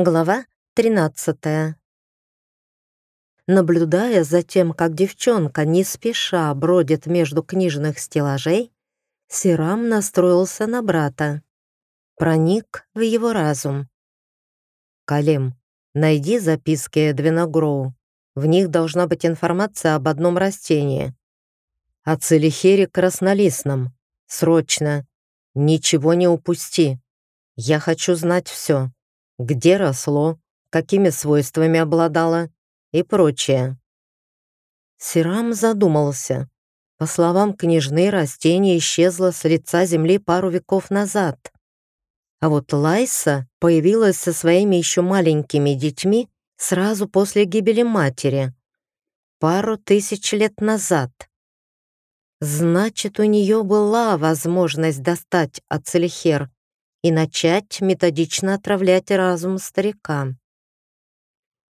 Глава 13. Наблюдая за тем, как девчонка не спеша бродит между книжных стеллажей, Сирам настроился на брата. Проник в его разум. «Калим, найди записки Эдвина. В них должна быть информация об одном растении. О целихере краснолистном. Срочно. Ничего не упусти. Я хочу знать все где росло, какими свойствами обладало и прочее. Сирам задумался. По словам княжны, растение исчезло с лица земли пару веков назад. А вот Лайса появилась со своими еще маленькими детьми сразу после гибели матери, пару тысяч лет назад. Значит, у нее была возможность достать ацелихер, и начать методично отравлять разум старика.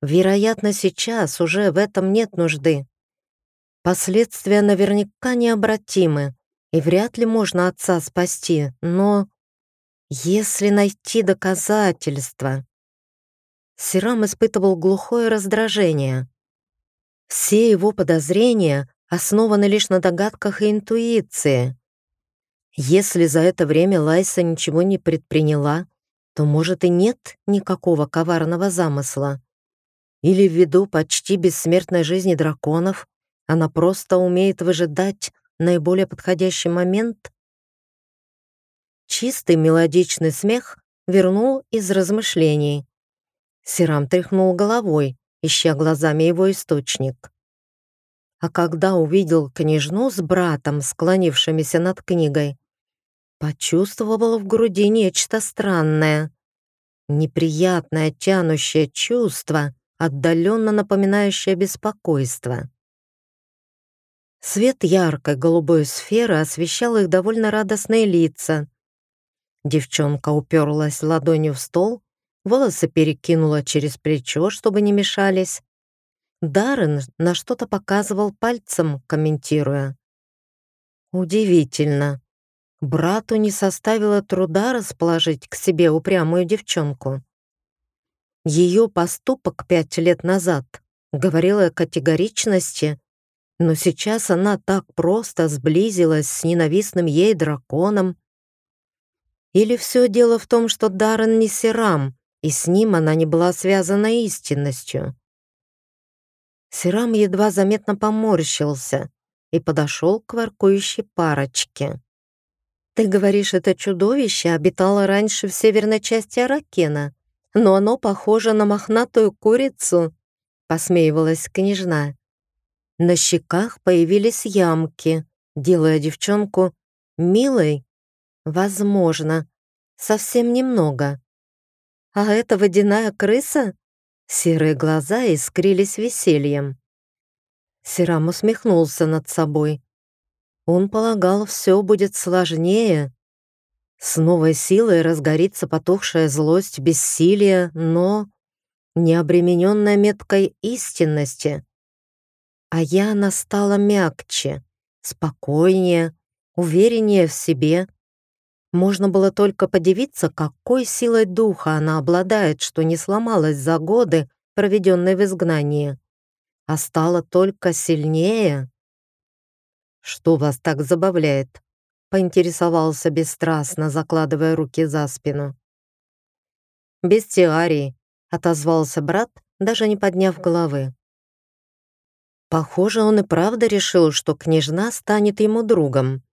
Вероятно, сейчас уже в этом нет нужды. Последствия наверняка необратимы, и вряд ли можно отца спасти, но если найти доказательства... Сирам испытывал глухое раздражение. Все его подозрения основаны лишь на догадках и интуиции. Если за это время Лайса ничего не предприняла, то, может, и нет никакого коварного замысла. Или ввиду почти бессмертной жизни драконов она просто умеет выжидать наиболее подходящий момент? Чистый мелодичный смех вернул из размышлений. Сирам тряхнул головой, ища глазами его источник. А когда увидел княжну с братом, склонившимися над книгой, почувствовала в груди нечто странное. Неприятное тянущее чувство, отдаленно напоминающее беспокойство. Свет яркой голубой сферы освещал их довольно радостные лица. Девчонка уперлась ладонью в стол, волосы перекинула через плечо, чтобы не мешались. Даррен на что-то показывал пальцем, комментируя. Удивительно. Брату не составило труда расположить к себе упрямую девчонку. Ее поступок пять лет назад говорил о категоричности, но сейчас она так просто сблизилась с ненавистным ей драконом. Или все дело в том, что Даррен не Сирам, и с ним она не была связана истинностью. Сирам едва заметно поморщился и подошел к воркующей парочке. Ты говоришь, это чудовище обитало раньше в северной части Аракена, но оно похоже на мохнатую курицу, посмеивалась княжна. На щеках появились ямки, делая девчонку милой. Возможно, совсем немного. А это водяная крыса? Серые глаза искрились весельем. Сирам усмехнулся над собой. Он полагал, все будет сложнее. С новой силой разгорится потухшая злость бессилия, но не обремененная меткой истинности. А Яна стала мягче, спокойнее, увереннее в себе. Можно было только подивиться, какой силой духа она обладает, что не сломалась за годы, проведенные в изгнании, а стала только сильнее. «Что вас так забавляет?» — поинтересовался бесстрастно, закладывая руки за спину. «Бестиарий», — отозвался брат, даже не подняв головы. Похоже, он и правда решил, что княжна станет ему другом.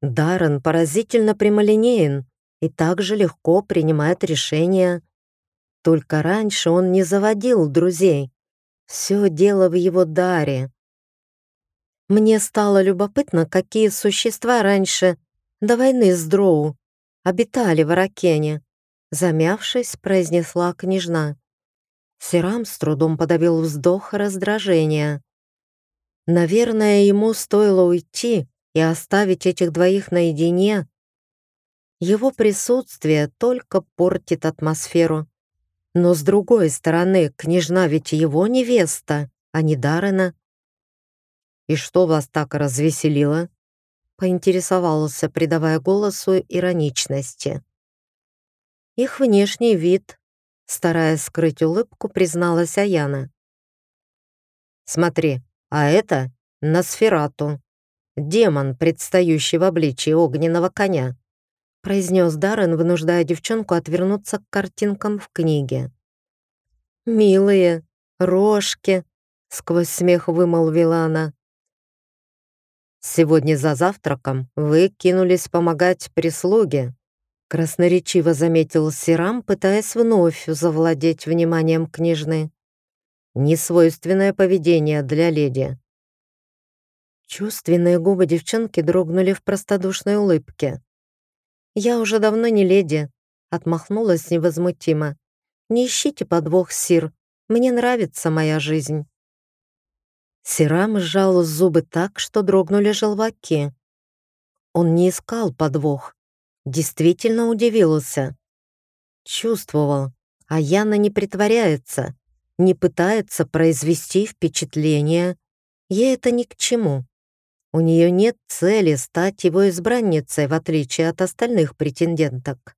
Даррен поразительно прямолинеен и также легко принимает решения. Только раньше он не заводил друзей. Все дело в его даре. Мне стало любопытно, какие существа раньше, до войны с Дроу, обитали в Аракене. Замявшись, произнесла княжна. Сирам с трудом подавил вздох раздражения. Наверное, ему стоило уйти и оставить этих двоих наедине. Его присутствие только портит атмосферу. Но с другой стороны, княжна ведь его невеста, а не Дарена. «И что вас так развеселило?» поинтересовался, придавая голосу ироничности. «Их внешний вид», Стараясь скрыть улыбку, призналась Аяна. «Смотри, а это Носферату, демон, предстающий в обличии огненного коня», произнес Даррен, вынуждая девчонку отвернуться к картинкам в книге. «Милые, рожки!» — сквозь смех вымолвила она. «Сегодня за завтраком вы кинулись помогать прислуге», красноречиво заметил Сирам, пытаясь вновь завладеть вниманием княжны. «Несвойственное поведение для леди». Чувственные губы девчонки дрогнули в простодушной улыбке. «Я уже давно не леди», — отмахнулась невозмутимо. «Не ищите подвох, Сир. Мне нравится моя жизнь». Сирам сжал зубы так, что дрогнули желваки. Он не искал подвох, действительно удивился. Чувствовал, а Яна не притворяется, не пытается произвести впечатление. Ей это ни к чему. У нее нет цели стать его избранницей, в отличие от остальных претенденток.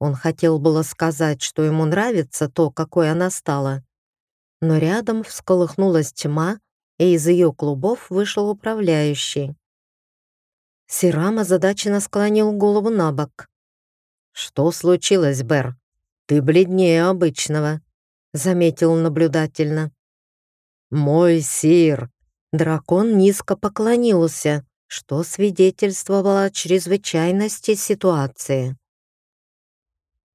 Он хотел было сказать, что ему нравится то, какой она стала, но рядом всколыхнулась тьма, и из ее клубов вышел управляющий. Сирама озадаченно склонил голову на бок. «Что случилось, Бер? Ты бледнее обычного», — заметил наблюдательно. «Мой сир!» Дракон низко поклонился, что свидетельствовало о чрезвычайности ситуации.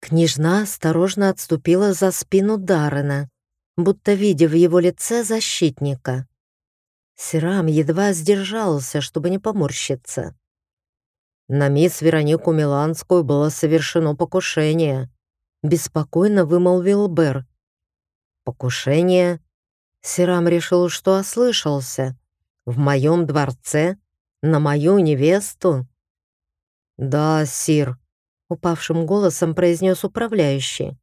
Княжна осторожно отступила за спину Даррена, будто видя в его лице защитника. Сирам едва сдержался, чтобы не поморщиться. На мисс Веронику Миланскую было совершено покушение. Беспокойно вымолвил Бер. Покушение? Сирам решил, что ослышался. В моем дворце? На мою невесту? Да, сир, упавшим голосом произнес управляющий.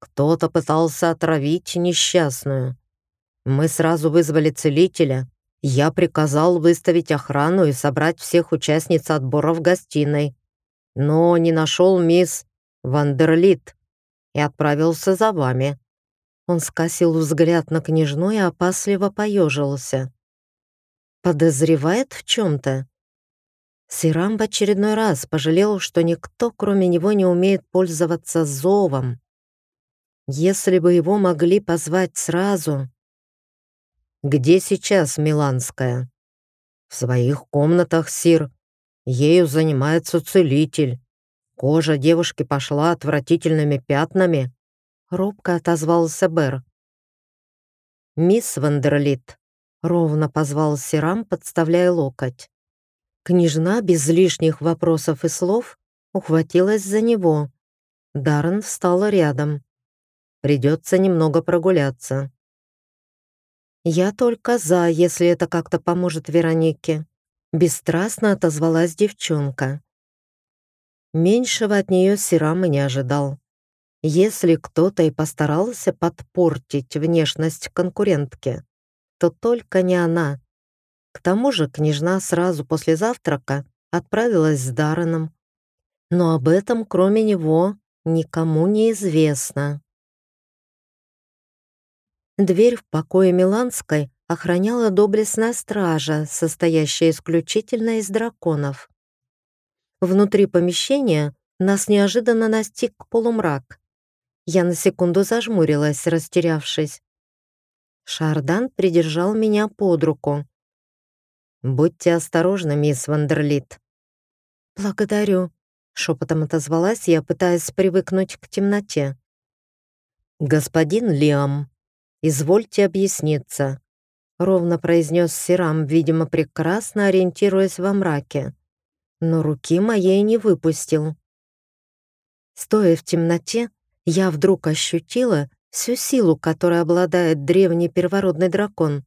Кто-то пытался отравить несчастную. Мы сразу вызвали целителя. Я приказал выставить охрану и собрать всех участниц отбора в гостиной. Но не нашел мисс Вандерлит и отправился за вами. Он скосил взгляд на княжну и опасливо поежился. «Подозревает в чем-то?» Сирам в очередной раз пожалел, что никто, кроме него, не умеет пользоваться зовом. Если бы его могли позвать сразу. Где сейчас Миланская? В своих комнатах, Сир. Ею занимается целитель. Кожа девушки пошла отвратительными пятнами. Робко отозвался Бер. «Мисс Вандерлит», — ровно позвал Сирам, подставляя локоть. Княжна без лишних вопросов и слов ухватилась за него. Даррен встал рядом. Придется немного прогуляться. Я только за, если это как-то поможет Веронике. Бесстрастно отозвалась девчонка. Меньшего от нее Сирам и не ожидал. Если кто-то и постарался подпортить внешность конкурентки, то только не она. К тому же княжна сразу после завтрака отправилась с Дарреном. Но об этом, кроме него, никому не известно. Дверь в покое Миланской охраняла доблестная стража, состоящая исключительно из драконов. Внутри помещения нас неожиданно настиг полумрак. Я на секунду зажмурилась, растерявшись. Шардан придержал меня под руку. «Будьте осторожны, мисс Вандерлит». «Благодарю», — шепотом отозвалась я, пытаясь привыкнуть к темноте. «Господин Лиам», «Извольте объясниться», — ровно произнес Сирам, видимо, прекрасно ориентируясь во мраке. Но руки моей не выпустил. Стоя в темноте, я вдруг ощутила всю силу, которой обладает древний первородный дракон.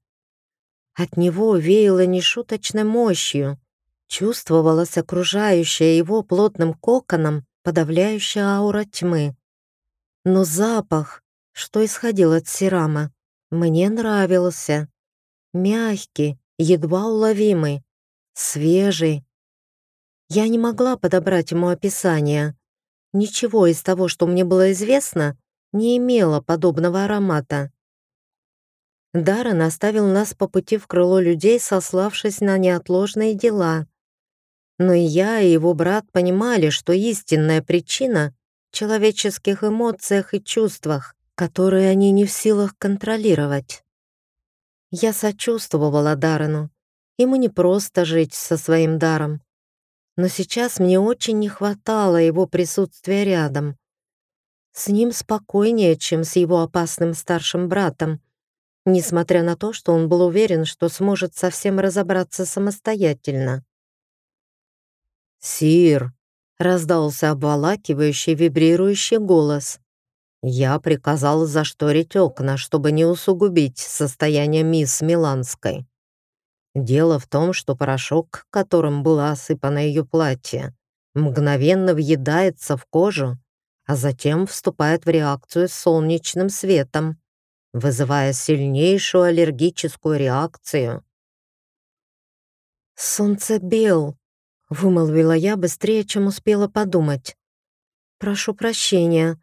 От него веяло нешуточной мощью, чувствовалась окружающая его плотным коконом подавляющая аура тьмы. Но запах, что исходил от Сирама, мне нравился. Мягкий, едва уловимый, свежий. Я не могла подобрать ему описание, Ничего из того, что мне было известно, не имело подобного аромата. Даррен оставил нас по пути в крыло людей, сославшись на неотложные дела. Но и я, и его брат понимали, что истинная причина в человеческих эмоциях и чувствах, которые они не в силах контролировать. Я сочувствовала Даррену. Ему не просто жить со своим даром. Но сейчас мне очень не хватало его присутствия рядом. С ним спокойнее, чем с его опасным старшим братом, несмотря на то, что он был уверен, что сможет совсем разобраться самостоятельно. «Сир!» — раздался обволакивающий вибрирующий голос. Я приказал зашторить окна, чтобы не усугубить состояние мисс Миланской. Дело в том, что порошок, которым было осыпано ее платье, мгновенно въедается в кожу, а затем вступает в реакцию с солнечным светом вызывая сильнейшую аллергическую реакцию. «Солнцебел», — вымолвила я быстрее, чем успела подумать. «Прошу прощения», —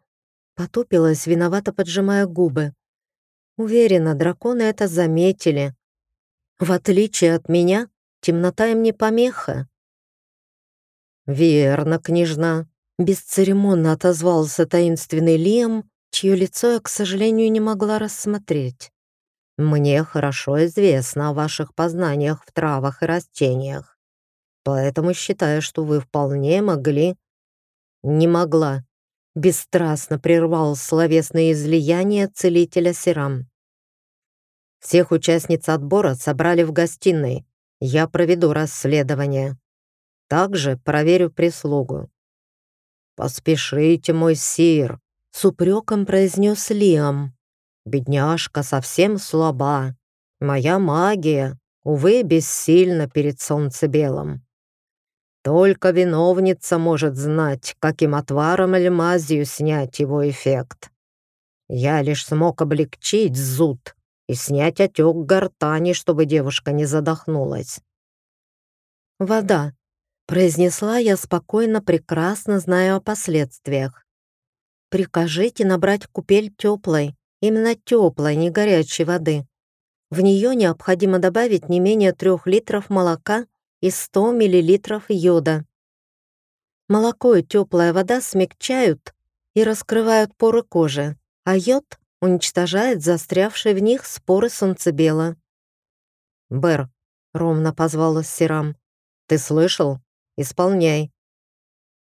потупилась, виновато поджимая губы. Уверена, драконы это заметили. В отличие от меня, темнота им не помеха. «Верно, княжна», — бесцеремонно отозвался таинственный Лиам, чье лицо я, к сожалению, не могла рассмотреть. «Мне хорошо известно о ваших познаниях в травах и растениях, поэтому считаю, что вы вполне могли...» «Не могла», — бесстрастно прервал словесное излияние целителя Сирам. «Всех участниц отбора собрали в гостиной. Я проведу расследование. Также проверю прислугу». «Поспешите, мой сир», с упреком произнес Лиам. «Бедняжка совсем слаба. Моя магия, увы, бессильна перед солнцебелом. Только виновница может знать, каким отваром или мазью снять его эффект. Я лишь смог облегчить зуд и снять отек гортани, чтобы девушка не задохнулась. «Вода», — произнесла я спокойно, прекрасно зная о последствиях. Прикажите набрать купель теплой, именно теплой, не горячей воды. В нее необходимо добавить не менее 3 литров молока и 100 миллилитров йода. Молоко и теплая вода смягчают и раскрывают поры кожи, а йод уничтожает застрявшие в них споры солнцебела. «Бэр», — ровно позвала Сирам, — «ты слышал? Исполняй».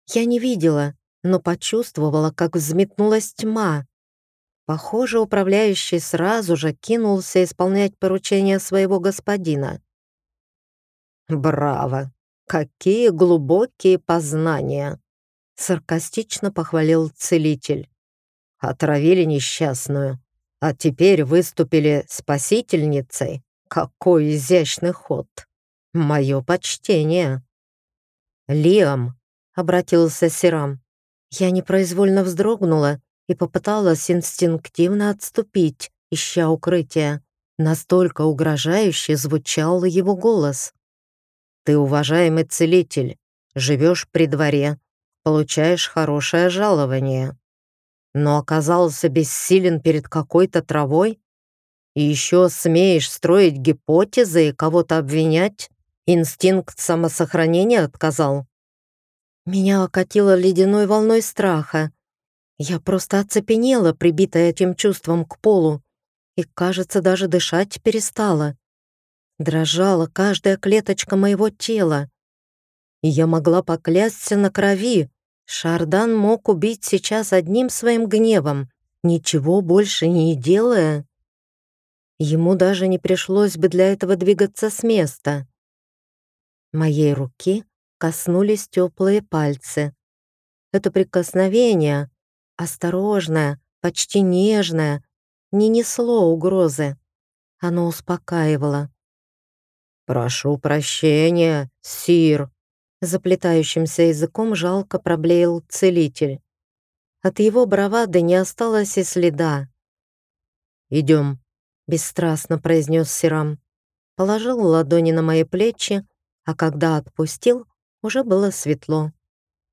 Я не видела, но почувствовала, как взметнулась тьма. Похоже, управляющий сразу же кинулся исполнять поручения своего господина. «Браво! Какие глубокие познания!» Саркастично похвалил целитель. «Отравили несчастную, а теперь выступили спасительницей. Какой изящный ход! Мое почтение!» «Лиам!» — обратился Сирам. Я непроизвольно вздрогнула и попыталась инстинктивно отступить, ища укрытия. Настолько угрожающе звучал его голос. «Ты уважаемый целитель, живешь при дворе, получаешь хорошее жалование, но оказался бессилен перед какой-то травой? И еще смеешь строить гипотезы и кого-то обвинять? Инстинкт самосохранения отказал?» Меня окатило ледяной волной страха. Я просто оцепенела, прибитая этим чувством к полу, и, кажется, даже дышать перестала. Дрожала каждая клеточка моего тела. И я могла поклясться на крови. Шардан мог убить сейчас одним своим гневом, ничего больше не делая. Ему даже не пришлось бы для этого двигаться с места. Моей руки коснулись теплые пальцы. Это прикосновение, осторожное, почти нежное, не несло угрозы. Оно успокаивало. «Прошу прощения, сир», заплетающимся языком жалко проблеял целитель. От его бравады не осталось и следа. «Идем», — бесстрастно произнес Сирам. Положил ладони на мои плечи, а когда отпустил, уже было светло.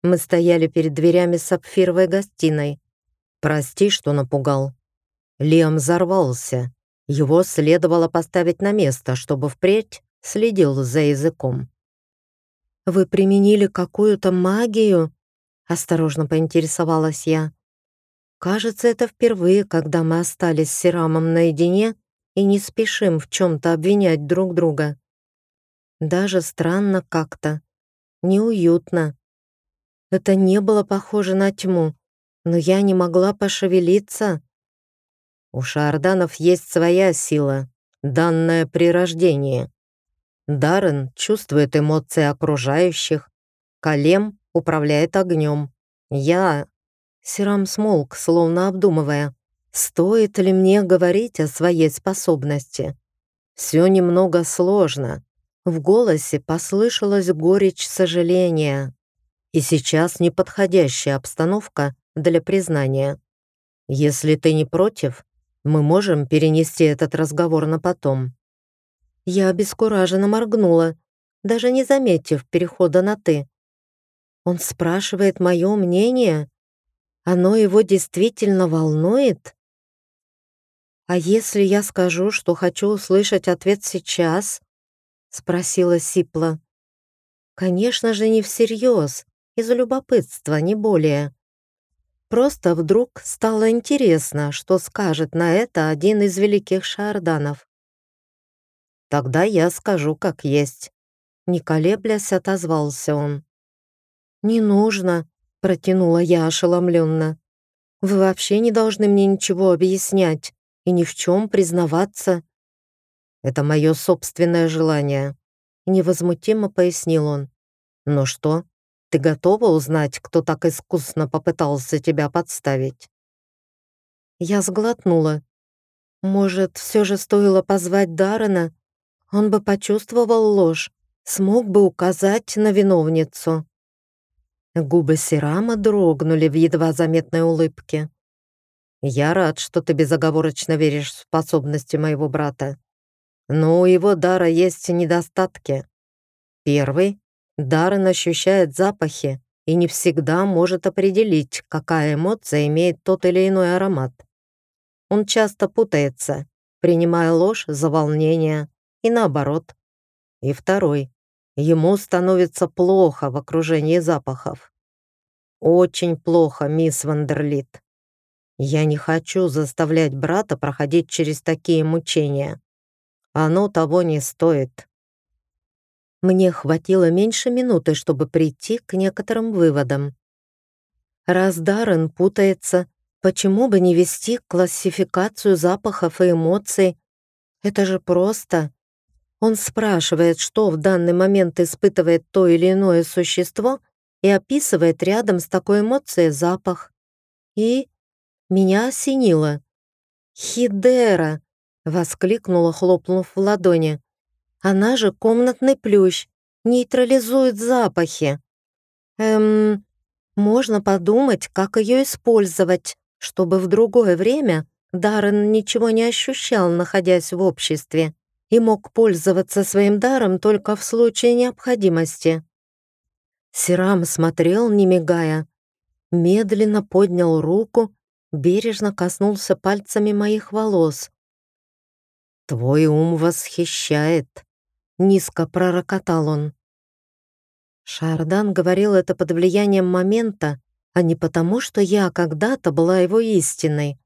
Мы стояли перед дверями сапфировой гостиной. Прости, что напугал. Лиам взорвался. Его следовало поставить на место, чтобы впредь следил за языком. «Вы применили какую-то магию?» Осторожно поинтересовалась я. «Кажется, это впервые, когда мы остались с Сирамом наедине и не спешим в чем-то обвинять друг друга. Даже странно как-то, неуютно. Это не было похоже на тьму, но я не могла пошевелиться. У шарданов есть своя сила, данная при рождении. Даррен чувствует эмоции окружающих, Калем управляет огнем. Я... Сирам смолк, словно обдумывая, стоит ли мне говорить о своей способности. Все немного сложно. В голосе послышалась горечь сожаления. И сейчас неподходящая обстановка для признания. Если ты не против, мы можем перенести этот разговор на потом. Я обескураженно моргнула, даже не заметив перехода на «ты». Он спрашивает мое мнение? Оно его действительно волнует? А если я скажу, что хочу услышать ответ сейчас? Спросила Сипла. Конечно же, не всерьез, из любопытства, не более. Просто вдруг стало интересно, что скажет на это один из великих шарданов. «Тогда я скажу, как есть», — не колеблясь отозвался он. «Не нужно», — протянула я ошеломленно. «Вы вообще не должны мне ничего объяснять и ни в чем признаваться». «Это мое собственное желание», — невозмутимо пояснил он. «Ну что, ты готова узнать, кто так искусно попытался тебя подставить?» Я сглотнула. Может, все же стоило позвать Даррена? Он бы почувствовал ложь, смог бы указать на виновницу. Губы Сирама дрогнули в едва заметной улыбке. «Я рад, что ты безоговорочно веришь в способности моего брата. Но у его дара есть недостатки. Первый — Даррен ощущает запахи и не всегда может определить, какая эмоция имеет тот или иной аромат. Он часто путается, принимая ложь за волнение, и наоборот. И второй Ему становится плохо в окружении запахов. Очень плохо, мисс Вандерлит. Я не хочу заставлять брата проходить через такие мучения. Оно того не стоит. Мне хватило меньше минуты, чтобы прийти к некоторым выводам. Раз Даррен путается, почему бы не вести классификацию запахов и эмоций? Это же просто. Он спрашивает, что в данный момент испытывает то или иное существо и описывает рядом с такой эмоцией запах. И меня осенило. «Хидера!» — воскликнула, хлопнув в ладони. «Она же комнатный плющ, нейтрализует запахи. Эм, можно подумать, как ее использовать, чтобы в другое время Даррен ничего не ощущал, находясь в обществе и мог пользоваться своим даром только в случае необходимости. Сирам смотрел, не мигая, медленно поднял руку, бережно коснулся пальцами моих волос. «Твой ум восхищает», — низко пророкотал он. Шардан говорил это под влиянием момента, а не потому, что я когда-то была его истиной.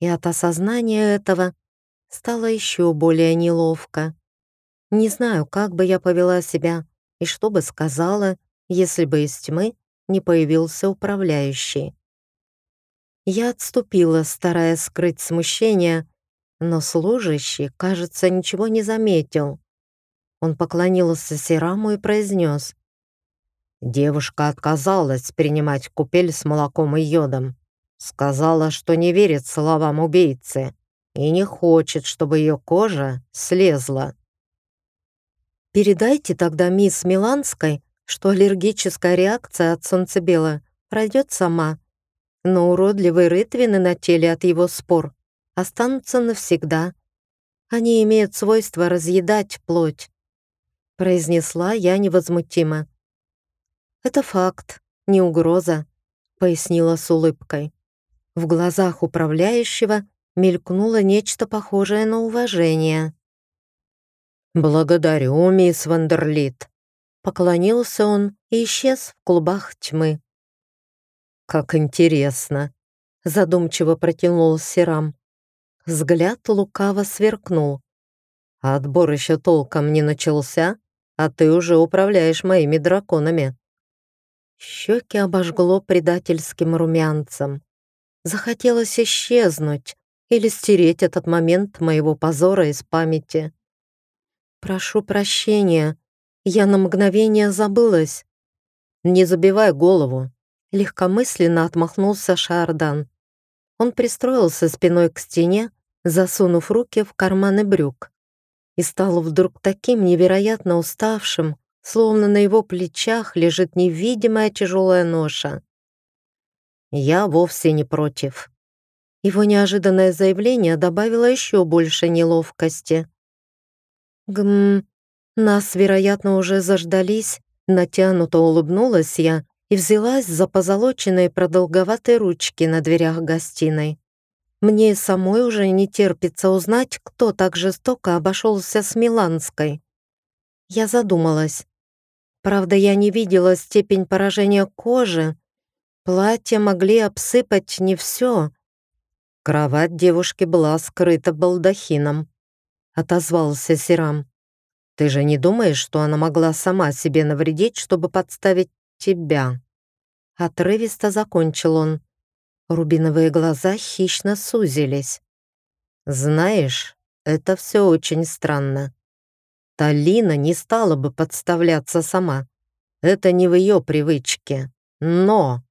И от осознания этого стало еще более неловко. Не знаю, как бы я повела себя и что бы сказала, если бы из тьмы не появился управляющий. Я отступила, стараясь скрыть смущение, но служащий, кажется, ничего не заметил. Он поклонился Сираму и произнес. Девушка отказалась принимать купель с молоком и йодом. Сказала, что не верит словам убийцы и не хочет, чтобы ее кожа слезла. Передайте тогда мисс Миланской, что аллергическая реакция от солнцебела пройдет сама, но уродливые рытвины на теле от его спор останутся навсегда. Они имеют свойство разъедать плоть», — произнесла я невозмутимо. «Это факт», — не угроза», — пояснила с улыбкой. В глазах управляющего мелькнуло нечто похожее на уважение. «Благодарю, мисс Вандерлит», — поклонился он и исчез в клубах тьмы. «Как интересно!» — задумчиво протянул Сирам. Взгляд лукаво сверкнул. «Отбор еще толком не начался, а ты уже управляешь моими драконами». Щеки обожгло предательским румянцем. Захотелось исчезнуть или стереть этот момент моего позора из памяти. «Прошу прощения, я на мгновение забылась». «Не забивай голову», — легкомысленно отмахнулся Шардан. Он пристроился спиной к стене, засунув руки в карманы брюк, и стал вдруг таким невероятно уставшим, словно на его плечах лежит невидимая тяжелая ноша. Я вовсе не против. Его неожиданное заявление добавило еще больше неловкости. «Гм, нас, вероятно, уже заждались», натянуто улыбнулась я и взялась за позолоченные продолговатые ручки на дверях гостиной. Мне самой уже не терпится узнать, кто так жестоко обошелся с Миланской. Я задумалась. Правда, я не видела степень поражения кожи. Платья могли обсыпать не все. Кровать девушки была скрыта балдахином. Отозвался Сирам. Ты же не думаешь, что она могла сама себе навредить, чтобы подставить тебя?» Отрывисто закончил он. Рубиновые глаза хищно сузились. «Знаешь, это все очень странно. Талина не стала бы подставляться сама. Это не в ее привычке. Но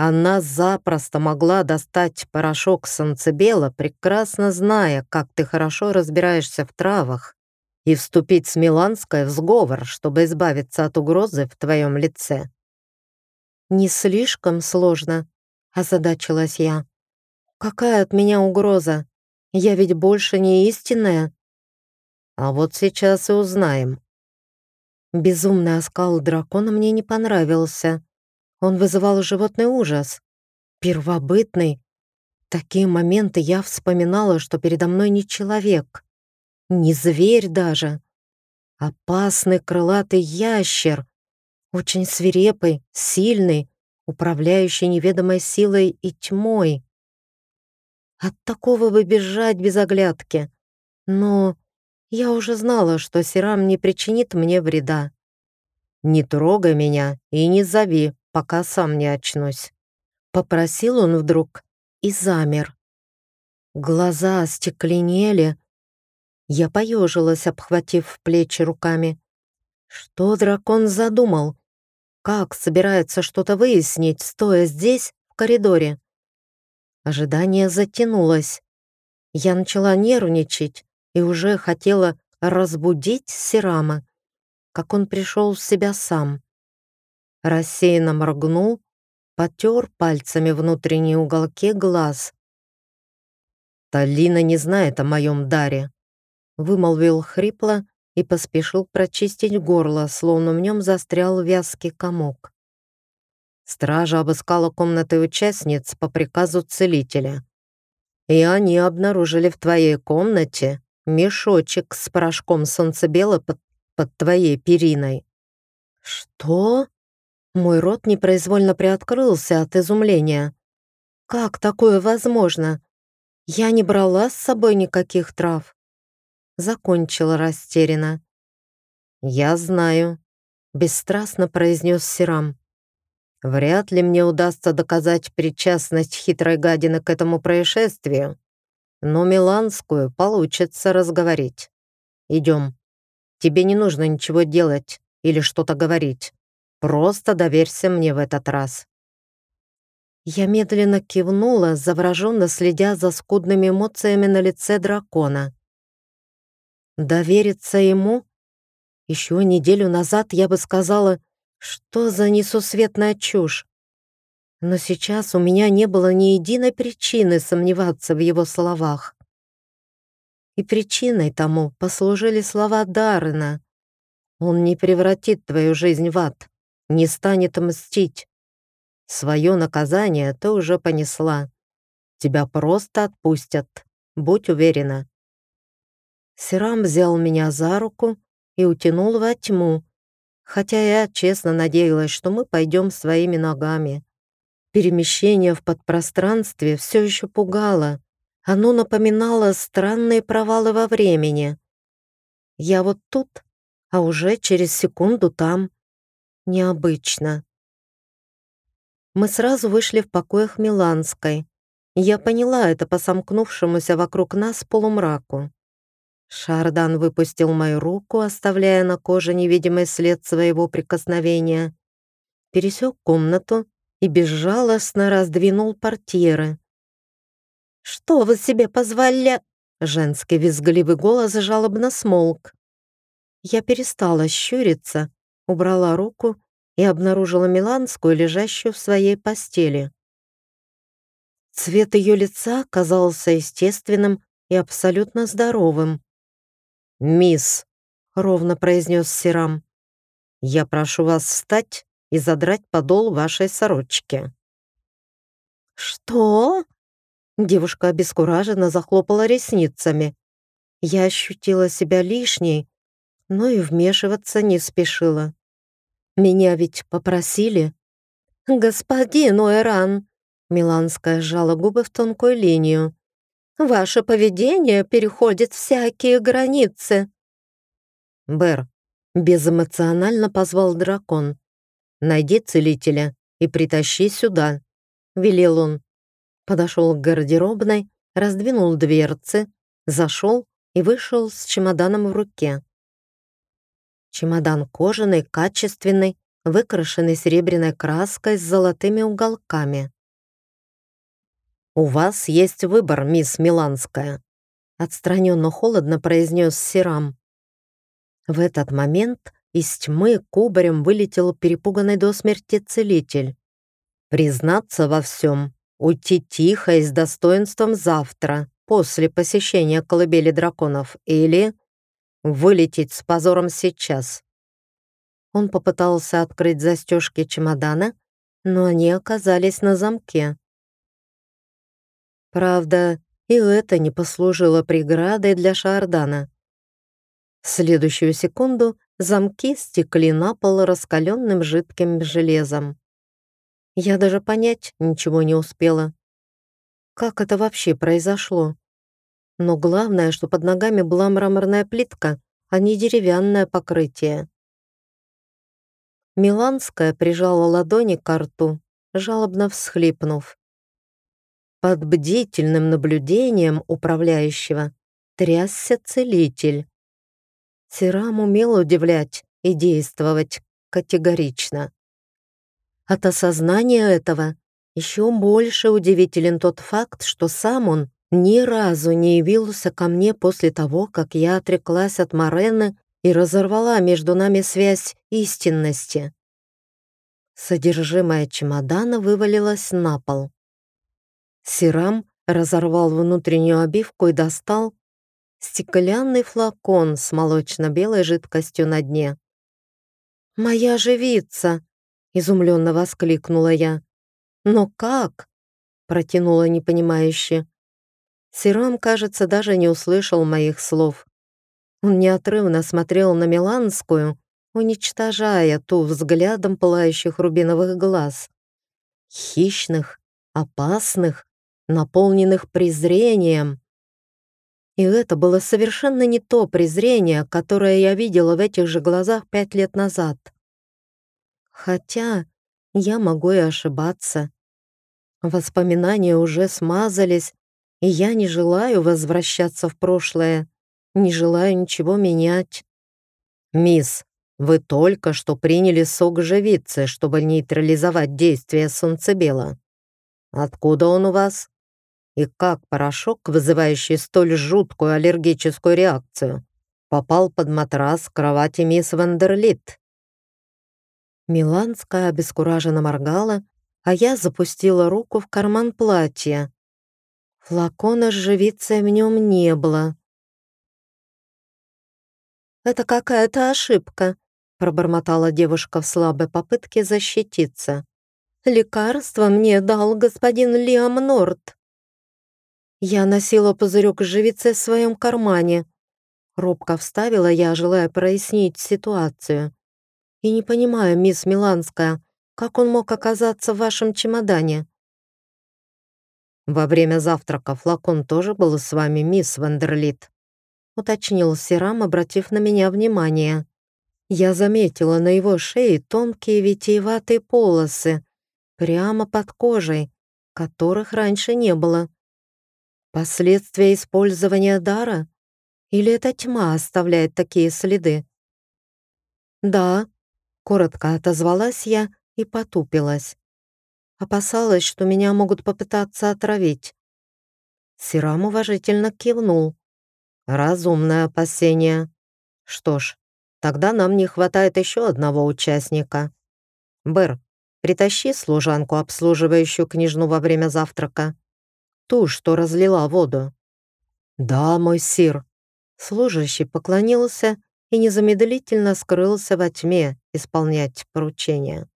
она запросто могла достать порошок санцебела, прекрасно зная, как ты хорошо разбираешься в травах и вступить с Миланской в сговор, чтобы избавиться от угрозы в твоем лице. «Не слишком сложно», — озадачилась я. «Какая от меня угроза? Я ведь больше не истинная». «А вот сейчас и узнаем». Безумный оскал дракона мне не понравился. Он вызывал животный ужас. Первобытный. такие моменты я вспоминала, что передо мной не человек. Не зверь даже. Опасный крылатый ящер. Очень свирепый, сильный, управляющий неведомой силой и тьмой. От такого бы бежать без оглядки. Но я уже знала, что Сирам не причинит мне вреда. «Не трогай меня и не зови, пока сам не очнусь», — попросил он вдруг и замер. Глаза остекленели, я поежилась, обхватив плечи руками. Что дракон задумал? Как собирается что-то выяснить, стоя здесь, в коридоре? Ожидание затянулось. Я начала нервничать и уже хотела разбудить Сирама, как он пришел в себя сам. Рассеянно моргнул, потер пальцами внутренние уголки глаз. Талина не знает о моем даре вымолвил хрипло и поспешил прочистить горло, словно в нем застрял вязкий комок. Стража обыскала комнаты участниц по приказу целителя. И они обнаружили в твоей комнате мешочек с порошком солнцебела под, под твоей периной. Что? Мой рот непроизвольно приоткрылся от изумления. Как такое возможно? Я не брала с собой никаких трав закончила растерянно. «Я знаю», — бесстрастно произнес Сирам. «Вряд ли мне удастся доказать причастность хитрой гадины к этому происшествию, но Миланскую получится разговорить. Идем. Тебе не нужно ничего делать или что-то говорить. Просто доверься мне в этот раз». Я медленно кивнула, завороженно следя за скудными эмоциями на лице дракона. Довериться ему? Еще неделю назад я бы сказала, что за несусветная чушь. Но сейчас у меня не было ни единой причины сомневаться в его словах. И причиной тому послужили слова Даррена. Он не превратит твою жизнь в ад, не станет мстить. Свое наказание ты уже понесла. Тебя просто отпустят, будь уверена». Сирам взял меня за руку и утянул во тьму, хотя я честно надеялась, что мы пойдем своими ногами. Перемещение в подпространстве все еще пугало. Оно напоминало странные провалы во времени. Я вот тут, а уже через секунду там. Необычно. Мы сразу вышли в покоях Миланской. Я поняла это по сомкнувшемуся вокруг нас полумраку. Шардан выпустил мою руку, оставляя на коже невидимый след своего прикосновения. Пересек комнату и безжалостно раздвинул портьеры. «Что вы себе позвали?» Женский визгливый голос жалобно смолк. Я перестала щуриться, убрала руку и обнаружила Миланскую, лежащую в своей постели. Цвет ее лица казался естественным и абсолютно здоровым. «Мисс», — ровно произнес Сирам, — «я прошу вас встать и задрать подол вашей сорочки». «Что?» Девушка обескураженно захлопала ресницами. Я ощутила себя лишней, но и вмешиваться не спешила. Меня ведь попросили. «Господин Уэран», — Миланская сжала губы в тонкую линию, «ваше поведение переходит всякие границы». «Бэр», — безэмоционально позвал дракон, «найди целителя и притащи сюда», — велел он. Подошел к гардеробной, раздвинул дверцы, зашел и вышел с чемоданом в руке. Чемодан кожаный, качественный, выкрашенный серебряной краской с золотыми уголками. «У вас есть выбор, мисс Миланская», отстраненно холодно произнес Сирам. В этот момент из тьмы кубарем вылетел перепуганный до смерти целитель. «Признаться во всем, уйти тихо и с достоинством завтра, после посещения колыбели драконов, или вылететь с позором сейчас. Он попытался открыть застежки чемодана, но они оказались на замке. Правда, и это не послужило преградой для Шардана. В следующую секунду замки стекли на пол раскаленным жидким железом. Я даже понять ничего не успела. Как это вообще произошло? Но главное, что под ногами была мраморная плитка, а не деревянное покрытие. Миланская прижала ладони к рту, жалобно всхлипнув. Под бдительным наблюдением управляющего трясся целитель. Сирам умел удивлять и действовать категорично. От осознания этого еще больше удивителен тот факт, что сам он ни разу не явился ко мне после того, как я отреклась от Морены и разорвала между нами связь истинности. Содержимое чемодана вывалилось на пол. Сирам разорвал внутреннюю обивку и достал стеклянный флакон с молочно-белой жидкостью на дне. «Моя живица!» — изумленно воскликнула я. «Но как?» — протянула непонимающе. Сиром, кажется, даже не услышал моих слов. Он неотрывно смотрел на Миланскую, уничтожая ту взглядом пылающих рубиновых глаз. Хищных, опасных, наполненных презрением. И это было совершенно не то презрение, которое я видела в этих же глазах пять лет назад. Хотя я могу и ошибаться. Воспоминания уже смазались, и я не желаю возвращаться в прошлое, не желаю ничего менять. «Мисс, вы только что приняли сок живицы, чтобы нейтрализовать действие солнцебела. Откуда он у вас? И как порошок, вызывающий столь жуткую аллергическую реакцию, попал под матрас кровати мисс Вандерлит?» Миланская обескураженно моргала, а я запустила руку в карман платья. Флакона с живицей в нем не было. «Это какая-то ошибка», — пробормотала девушка в слабой попытке защититься. Лекарство мне дал господин Лиам Норт. Я носила пузырек живицы в своем кармане. Робко вставила я, желая прояснить ситуацию. И не понимаю, мисс Миланская, как он мог оказаться в вашем чемодане? Во время завтрака флакон тоже был с вами, мисс Вандерлит, уточнил Сирам, обратив на меня внимание. Я заметила на его шее тонкие витиеватые полосы, прямо под кожей, которых раньше не было. Последствия использования дара? Или эта тьма оставляет такие следы? «Да», — коротко отозвалась я и потупилась. Опасалась, что меня могут попытаться отравить. Сирам уважительно кивнул. «Разумное опасение. Что ж, тогда нам не хватает еще одного участника. Бэр, притащи служанку, обслуживающую княжну во время завтрака ту, что разлила воду. «Да, мой сир». Служащий поклонился и незамедлительно скрылся во тьме исполнять поручение.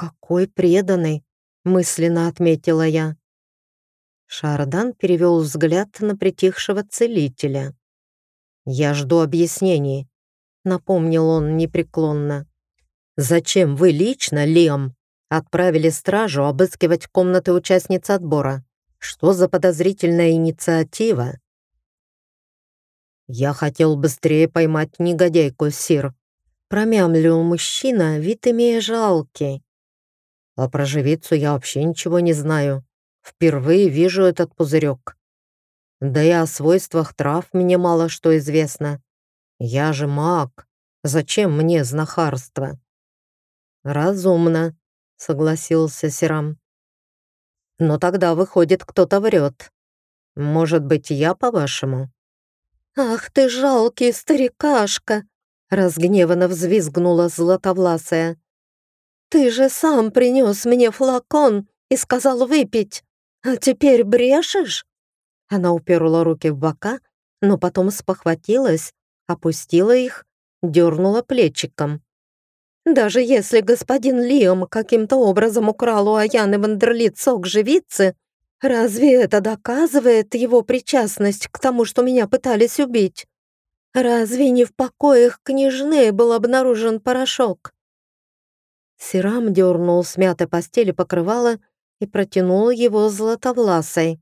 «Какой преданный!» — мысленно отметила я. Шардан перевел взгляд на притихшего целителя. «Я жду объяснений», — напомнил он непреклонно. «Зачем вы лично, Лем, Отправили стражу обыскивать комнаты участниц отбора. Что за подозрительная инициатива? Я хотел быстрее поймать негодяйку, сир. Промямлил мужчина, вид имея жалкий. А про живицу я вообще ничего не знаю. Впервые вижу этот пузырек. Да и о свойствах трав мне мало что известно. Я же маг. Зачем мне знахарство? Разумно согласился Сирам. Но тогда выходит, кто-то врет. Может быть, я, по-вашему? Ах ты жалкий старикашка! Разгневанно взвизгнула златовласая. Ты же сам принес мне флакон и сказал выпить, а теперь брешешь? Она уперла руки в бока, но потом спохватилась, опустила их, дернула плечиком. Даже если господин Лиам каким-то образом украл у Аяны Вандерлит сок живицы, разве это доказывает его причастность к тому, что меня пытались убить? Разве не в покоях княжны был обнаружен порошок? Сирам дернул с мятой постели покрывало и протянул его златовласой.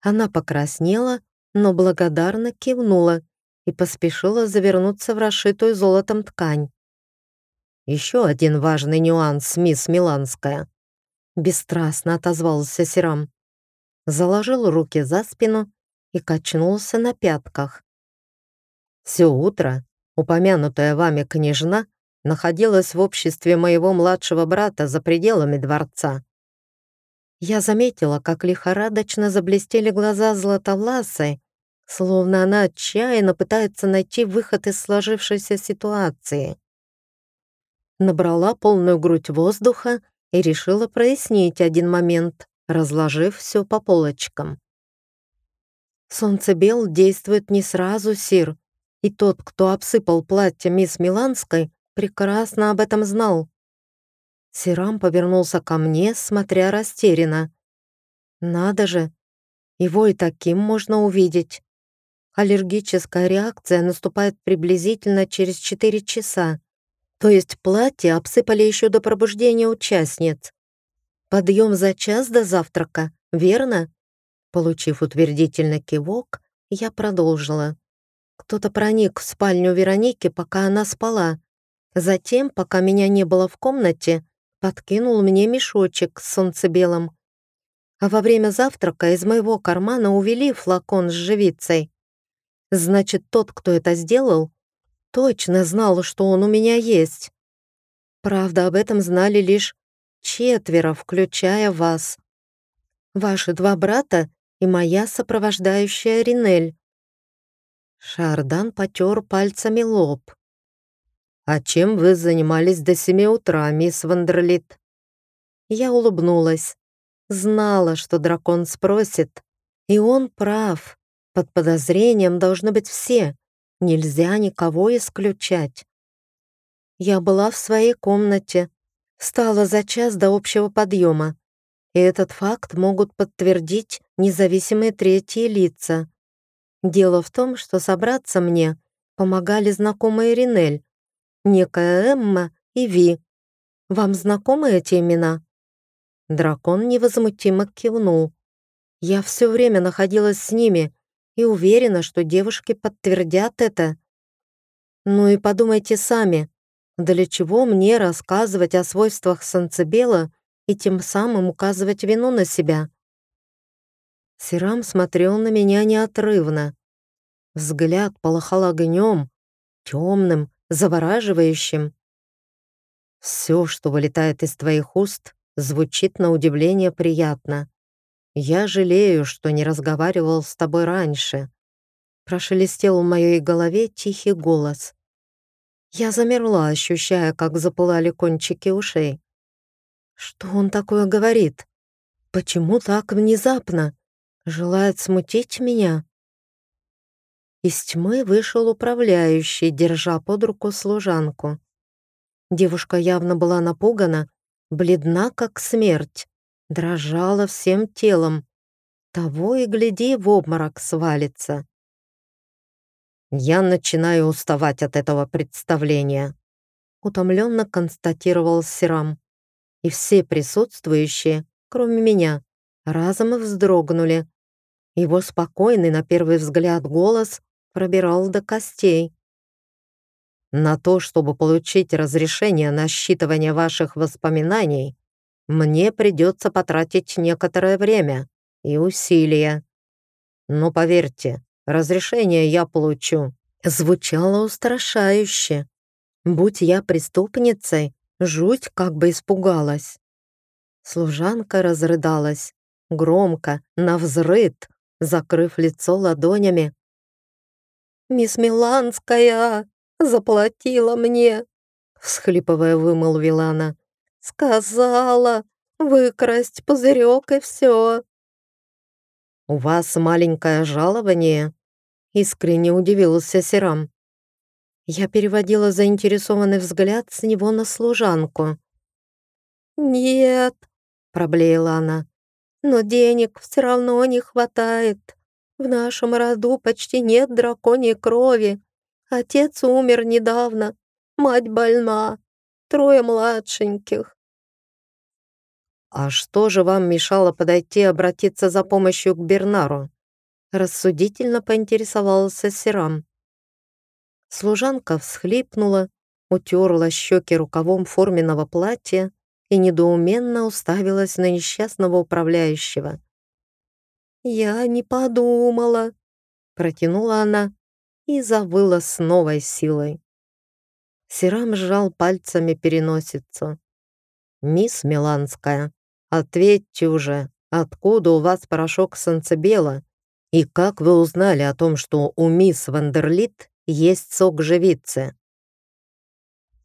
Она покраснела, но благодарно кивнула и поспешила завернуться в расшитую золотом ткань. Еще один важный нюанс, мисс Миланская. Бесстрастно отозвался Сирам. Заложил руки за спину и качнулся на пятках. Все утро упомянутая вами княжна находилась в обществе моего младшего брата за пределами дворца. Я заметила, как лихорадочно заблестели глаза Златовласой, словно она отчаянно пытается найти выход из сложившейся ситуации набрала полную грудь воздуха и решила прояснить один момент, разложив все по полочкам. Солнцебел действует не сразу, Сир, и тот, кто обсыпал платье мисс Миланской, прекрасно об этом знал. Сирам повернулся ко мне, смотря растерянно. Надо же, его и таким можно увидеть. Аллергическая реакция наступает приблизительно через 4 часа. То есть платье обсыпали еще до пробуждения участниц. Подъем за час до завтрака, верно? Получив утвердительный кивок, я продолжила. Кто-то проник в спальню Вероники, пока она спала. Затем, пока меня не было в комнате, подкинул мне мешочек с солнцебелым. А во время завтрака из моего кармана увели флакон с живицей. Значит, тот, кто это сделал, точно знал, что он у меня есть. Правда, об этом знали лишь четверо, включая вас. Ваши два брата и моя сопровождающая Ринель. Шардан потер пальцами лоб. «А чем вы занимались до семи утра, мисс Вандерлит?» Я улыбнулась. Знала, что дракон спросит. И он прав. Под подозрением должны быть все. Нельзя никого исключать. Я была в своей комнате, Встала за час до общего подъема, и этот факт могут подтвердить независимые третьи лица. Дело в том, что собраться мне помогали знакомые Ринель, некая Эмма и Ви. Вам знакомы эти имена?» Дракон невозмутимо кивнул. «Я все время находилась с ними и уверена, что девушки подтвердят это. Ну и подумайте сами, для чего мне рассказывать о свойствах санцебела и тем самым указывать вину на себя?» Сирам смотрел на меня неотрывно. Взгляд полыхал огнем, темным, завораживающим. Все, что вылетает из твоих уст, звучит на удивление приятно. Я жалею, что не разговаривал с тобой раньше. Прошелестел в моей голове тихий голос. Я замерла, ощущая, как запылали кончики ушей. Что он такое говорит? Почему так внезапно? Желает смутить меня? Из тьмы вышел управляющий, держа под руку служанку. Девушка явно была напугана, бледна как смерть, дрожала всем телом. Того и гляди, в обморок свалится. «Я начинаю уставать от этого представления», утомленно констатировал Сирам. И все присутствующие, кроме меня, разом вздрогнули. Его спокойный, на первый взгляд, голос пробирал до костей. На то, чтобы получить разрешение на считывание ваших воспоминаний, мне придется потратить некоторое время и усилия. Но поверьте, разрешение я получу. Звучало устрашающе. Будь я преступницей, жуть как бы испугалась. Служанка разрыдалась, громко, навзрыд, закрыв лицо ладонями. «Мисс Миланская заплатила мне!» всхлипывая вымолвила она. «Сказала выкрасть пузырек и все!» «У вас маленькое жалование?» искренне удивился Серам. Я переводила заинтересованный взгляд с него на служанку. «Нет», — проблеяла она, — «но денег все равно не хватает. В нашем роду почти нет драконьей крови. Отец умер недавно, мать больна, трое младшеньких. «А что же вам мешало подойти и обратиться за помощью к Бернару?» Рассудительно поинтересовался Сирам. Служанка всхлипнула, утерла щеки рукавом форменного платья и недоуменно уставилась на несчастного управляющего. «Я не подумала», — протянула она и завыла с новой силой. Сирам сжал пальцами переносицу. «Мисс Миланская, ответьте уже, откуда у вас порошок санцебела и как вы узнали о том, что у мисс Вандерлит есть сок живицы?»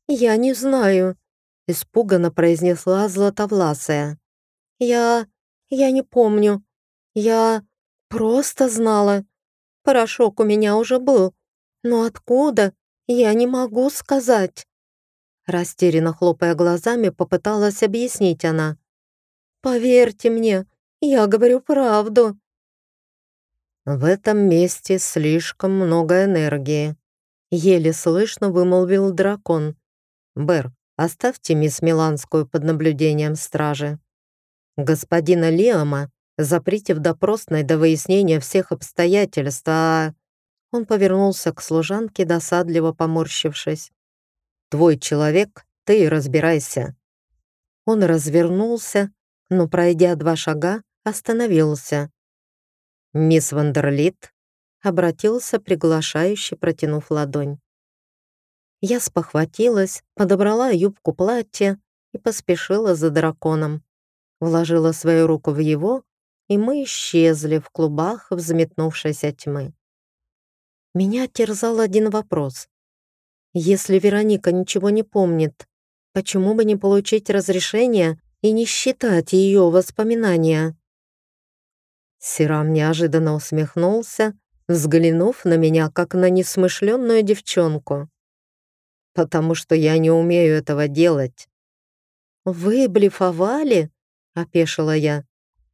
«Я не знаю», — испуганно произнесла Златовласая. «Я... я не помню. Я просто знала. Порошок у меня уже был. Но откуда, я не могу сказать. Растерянно хлопая глазами, попыталась объяснить она. «Поверьте мне, я говорю правду». «В этом месте слишком много энергии», — еле слышно вымолвил дракон. «Бэр, оставьте мисс Миланскую под наблюдением стражи. Господина Лиама Заприте в допросной до выяснения всех обстоятельств, а...» Он повернулся к служанке, досадливо поморщившись. «Твой человек, ты и разбирайся». Он развернулся, но, пройдя два шага, остановился. «Мисс Вандерлит?» обратился приглашающе, протянув ладонь. Я спохватилась, подобрала юбку платья и поспешила за драконом. Вложила свою руку в его и мы исчезли в клубах взметнувшейся тьмы. Меня терзал один вопрос. Если Вероника ничего не помнит, почему бы не получить разрешение и не считать ее воспоминания? Сирам неожиданно усмехнулся, взглянув на меня, как на несмышленную девчонку. «Потому что я не умею этого делать». «Вы блефовали?» — опешила я.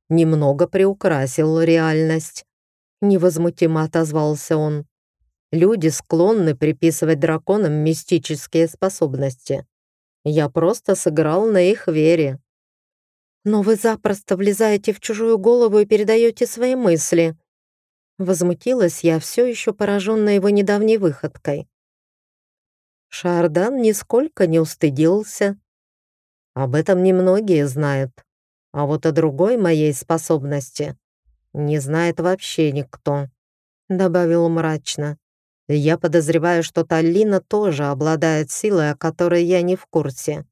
«Немного приукрасил реальность», — невозмутимо отозвался он. «Люди склонны приписывать драконам мистические способности. Я просто сыграл на их вере». «Но вы запросто влезаете в чужую голову и передаете свои мысли». Возмутилась я, все еще пораженная его недавней выходкой. Шардан нисколько не устыдился. Об этом немногие знают. А вот о другой моей способности не знает вообще никто», — добавил мрачно. «Я подозреваю, что Таллина тоже обладает силой, о которой я не в курсе.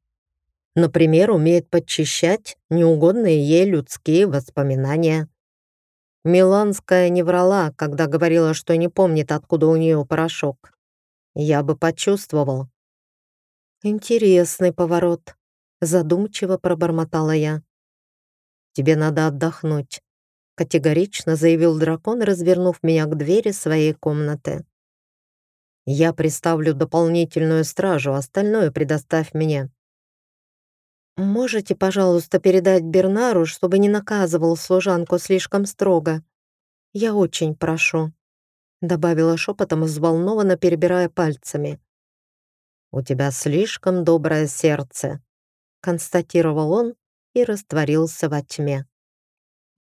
Например, умеет подчищать неугодные ей людские воспоминания». Миланская не врала, когда говорила, что не помнит, откуда у нее порошок. Я бы почувствовал. Интересный поворот. Задумчиво пробормотала я. Тебе надо отдохнуть. Категорично заявил дракон, развернув меня к двери своей комнаты. Я приставлю дополнительную стражу, остальное предоставь мне. «Можете, пожалуйста, передать Бернару, чтобы не наказывал служанку слишком строго? Я очень прошу», добавила шепотом, взволнованно перебирая пальцами. «У тебя слишком доброе сердце», констатировал он и растворился во тьме.